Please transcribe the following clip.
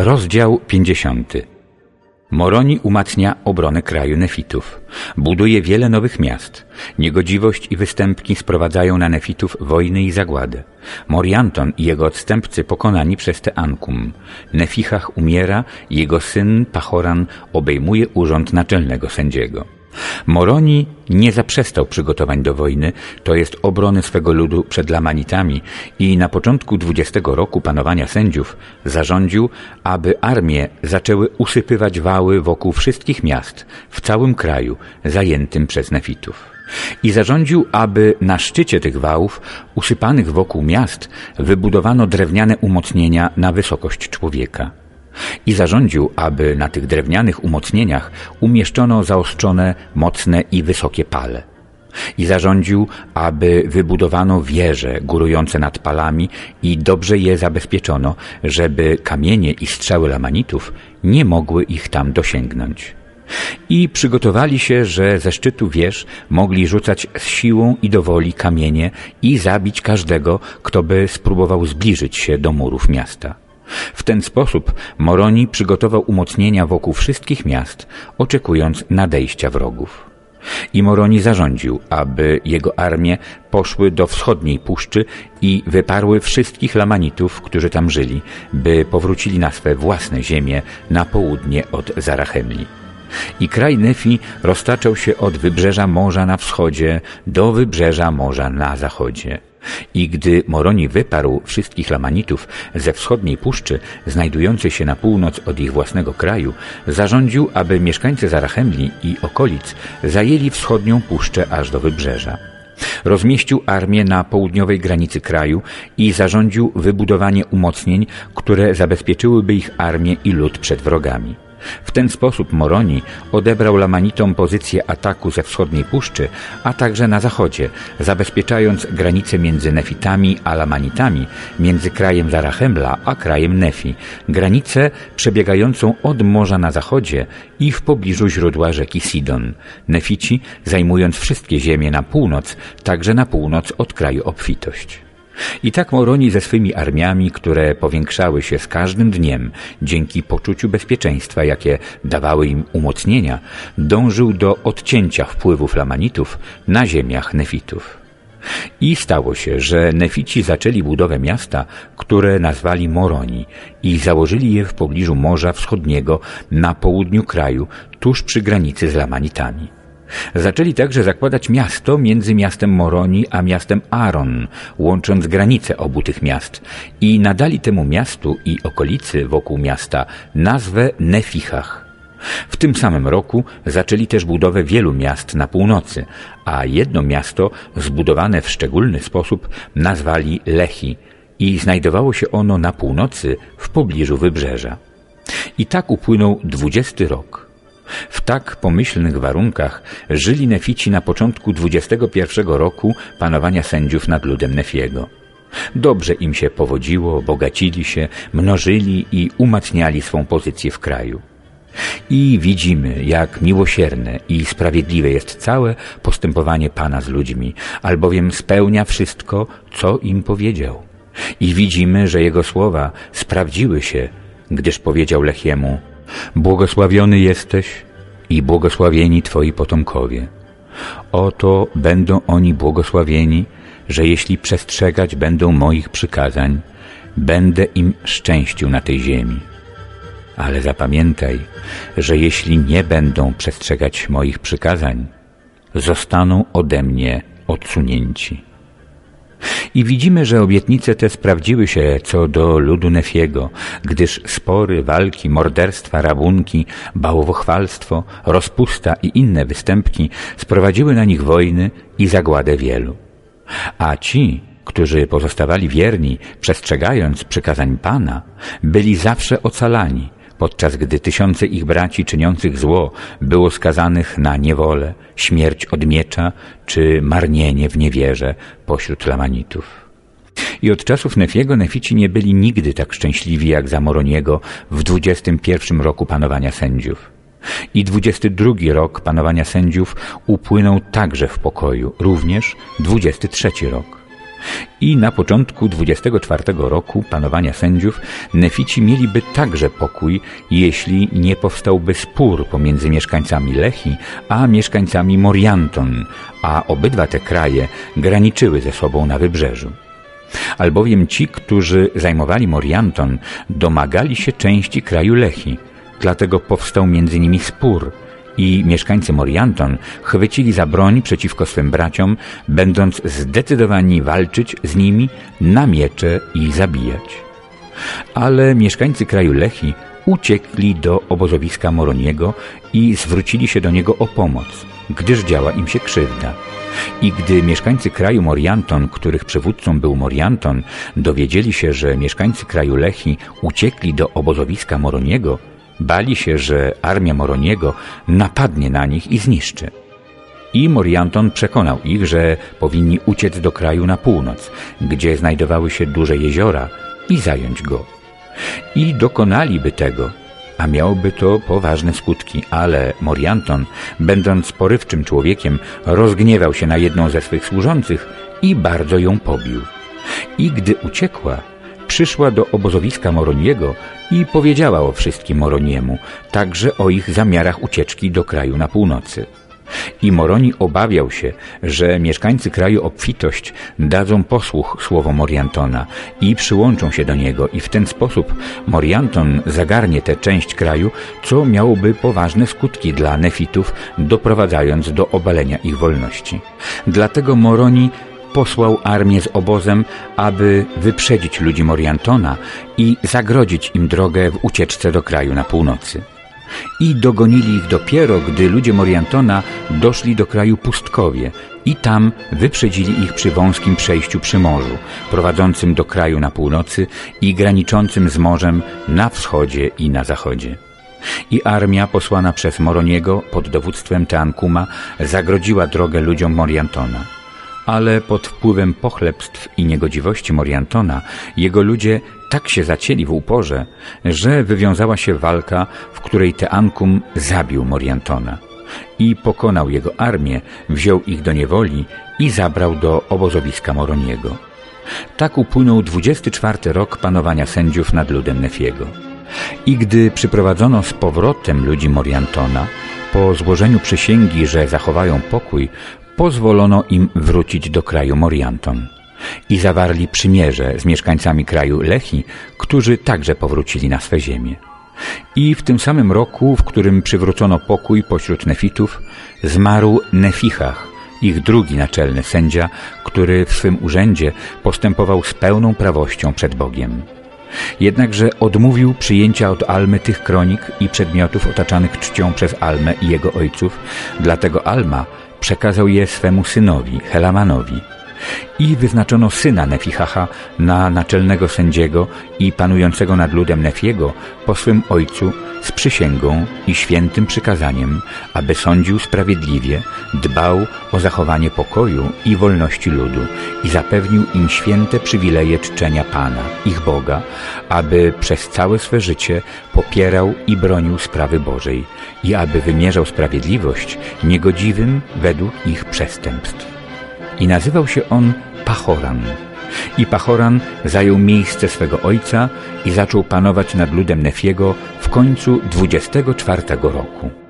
Rozdział 50. Moroni umacnia obronę kraju Nefitów. Buduje wiele nowych miast. Niegodziwość i występki sprowadzają na Nefitów wojny i zagładę. Morianton i jego odstępcy pokonani przez Teankum. Nefichach umiera, jego syn Pachoran obejmuje urząd naczelnego sędziego. Moroni nie zaprzestał przygotowań do wojny, to jest obrony swego ludu przed Lamanitami i na początku 20 roku panowania sędziów zarządził, aby armie zaczęły usypywać wały wokół wszystkich miast w całym kraju zajętym przez Nefitów. I zarządził, aby na szczycie tych wałów, usypanych wokół miast, wybudowano drewniane umocnienia na wysokość człowieka i zarządził, aby na tych drewnianych umocnieniach umieszczono zaostrzone, mocne i wysokie pale. I zarządził, aby wybudowano wieże górujące nad palami i dobrze je zabezpieczono, żeby kamienie i strzały lamanitów nie mogły ich tam dosięgnąć. I przygotowali się, że ze szczytu wież mogli rzucać z siłą i do woli kamienie i zabić każdego, kto by spróbował zbliżyć się do murów miasta. W ten sposób Moroni przygotował umocnienia wokół wszystkich miast, oczekując nadejścia wrogów. I Moroni zarządził, aby jego armie poszły do wschodniej puszczy i wyparły wszystkich Lamanitów, którzy tam żyli, by powrócili na swe własne ziemie na południe od Zarachemli. I kraj Nefi roztaczał się od wybrzeża morza na wschodzie do wybrzeża morza na zachodzie. I gdy Moroni wyparł wszystkich Lamanitów ze wschodniej puszczy, znajdującej się na północ od ich własnego kraju, zarządził, aby mieszkańcy Zarachemli i okolic zajęli wschodnią puszczę aż do wybrzeża. Rozmieścił armię na południowej granicy kraju i zarządził wybudowanie umocnień, które zabezpieczyłyby ich armię i lud przed wrogami. W ten sposób Moroni odebrał Lamanitom pozycję ataku ze wschodniej puszczy, a także na zachodzie, zabezpieczając granicę między Nefitami a Lamanitami, między krajem Zarachemla a krajem Nefi, granicę przebiegającą od morza na zachodzie i w pobliżu źródła rzeki Sidon. Nefici zajmując wszystkie ziemie na północ, także na północ od kraju obfitość. I tak Moroni ze swymi armiami, które powiększały się z każdym dniem dzięki poczuciu bezpieczeństwa, jakie dawały im umocnienia, dążył do odcięcia wpływów Lamanitów na ziemiach Nefitów. I stało się, że Nefici zaczęli budowę miasta, które nazwali Moroni i założyli je w pobliżu Morza Wschodniego na południu kraju, tuż przy granicy z Lamanitami. Zaczęli także zakładać miasto między miastem Moroni a miastem Aron, łącząc granice obu tych miast i nadali temu miastu i okolicy wokół miasta nazwę Nefichach. W tym samym roku zaczęli też budowę wielu miast na północy, a jedno miasto zbudowane w szczególny sposób nazwali Lehi i znajdowało się ono na północy w pobliżu wybrzeża. I tak upłynął dwudziesty rok. W tak pomyślnych warunkach żyli Nefici na początku 21 roku panowania sędziów nad ludem Nefiego. Dobrze im się powodziło, bogacili się, mnożyli i umacniali swą pozycję w kraju. I widzimy, jak miłosierne i sprawiedliwe jest całe postępowanie Pana z ludźmi, albowiem spełnia wszystko, co im powiedział. I widzimy, że Jego słowa sprawdziły się, gdyż powiedział Lechiemu, Błogosławiony jesteś i błogosławieni Twoi potomkowie. Oto będą oni błogosławieni, że jeśli przestrzegać będą moich przykazań, będę im szczęścił na tej ziemi. Ale zapamiętaj, że jeśli nie będą przestrzegać moich przykazań, zostaną ode mnie odsunięci. I widzimy, że obietnice te sprawdziły się co do ludu Nefiego, gdyż spory, walki, morderstwa, rabunki, bałowochwalstwo, rozpusta i inne występki sprowadziły na nich wojny i zagładę wielu. A ci, którzy pozostawali wierni, przestrzegając przykazań Pana, byli zawsze ocalani – podczas gdy tysiące ich braci czyniących zło było skazanych na niewolę, śmierć od miecza czy marnienie w niewierze pośród Lamanitów. I od czasów Nefiego Nefici nie byli nigdy tak szczęśliwi jak za Moroniego w dwudziestym pierwszym roku panowania sędziów. I dwudziesty drugi rok panowania sędziów upłynął także w pokoju, również dwudziesty trzeci rok. I na początku 24 roku panowania sędziów Nefici mieliby także pokój, jeśli nie powstałby spór pomiędzy mieszkańcami Lechi a mieszkańcami Morianton, a obydwa te kraje graniczyły ze sobą na wybrzeżu. Albowiem ci, którzy zajmowali Morianton, domagali się części kraju Lechi, dlatego powstał między nimi spór – i mieszkańcy Morianton chwycili za broń przeciwko swym braciom, będąc zdecydowani walczyć z nimi na miecze i zabijać. Ale mieszkańcy kraju Lechi uciekli do obozowiska Moroniego i zwrócili się do niego o pomoc, gdyż działa im się krzywda. I gdy mieszkańcy kraju Morianton, których przywódcą był Morianton, dowiedzieli się, że mieszkańcy kraju Lechi uciekli do obozowiska Moroniego, Bali się, że armia Moroniego napadnie na nich i zniszczy. I Morianton przekonał ich, że powinni uciec do kraju na północ, gdzie znajdowały się duże jeziora i zająć go. I dokonaliby tego, a miałoby to poważne skutki, ale Morianton, będąc porywczym człowiekiem, rozgniewał się na jedną ze swych służących i bardzo ją pobił. I gdy uciekła, przyszła do obozowiska Moroniego i powiedziała o wszystkim Moroniemu, także o ich zamiarach ucieczki do kraju na północy. I Moroni obawiał się, że mieszkańcy kraju obfitość dadzą posłuch słowom Moriantona i przyłączą się do niego i w ten sposób Morianton zagarnie tę część kraju, co miałoby poważne skutki dla nefitów, doprowadzając do obalenia ich wolności. Dlatego Moroni posłał armię z obozem, aby wyprzedzić ludzi Moriantona i zagrodzić im drogę w ucieczce do kraju na północy. I dogonili ich dopiero, gdy ludzie Moriantona doszli do kraju Pustkowie i tam wyprzedzili ich przy wąskim przejściu przy morzu, prowadzącym do kraju na północy i graniczącym z morzem na wschodzie i na zachodzie. I armia posłana przez Moroniego pod dowództwem Teankuma zagrodziła drogę ludziom Moriantona ale pod wpływem pochlebstw i niegodziwości Moriantona jego ludzie tak się zacięli w uporze, że wywiązała się walka, w której Teankum zabił Moriantona i pokonał jego armię, wziął ich do niewoli i zabrał do obozowiska Moroniego. Tak upłynął 24 rok panowania sędziów nad ludem Nefiego. I gdy przyprowadzono z powrotem ludzi Moriantona, po złożeniu przysięgi, że zachowają pokój, pozwolono im wrócić do kraju Morianton i zawarli przymierze z mieszkańcami kraju Lechi, którzy także powrócili na swe ziemię. I w tym samym roku, w którym przywrócono pokój pośród nefitów, zmarł Nefichach, ich drugi naczelny sędzia, który w swym urzędzie postępował z pełną prawością przed Bogiem. Jednakże odmówił przyjęcia od Almy tych kronik i przedmiotów otaczanych czcią przez Almę i jego ojców, dlatego Alma przekazał je swemu synowi, Helamanowi. I wyznaczono syna Nefichacha na naczelnego sędziego i panującego nad ludem Nefiego po swym ojcu z przysięgą i świętym przykazaniem, aby sądził sprawiedliwie, dbał o zachowanie pokoju i wolności ludu i zapewnił im święte przywileje czczenia Pana, ich Boga, aby przez całe swe życie popierał i bronił sprawy Bożej i aby wymierzał sprawiedliwość niegodziwym według ich przestępstw. I nazywał się on Pachoran. I Pachoran zajął miejsce swego ojca i zaczął panować nad ludem Nefiego w końcu 24 roku.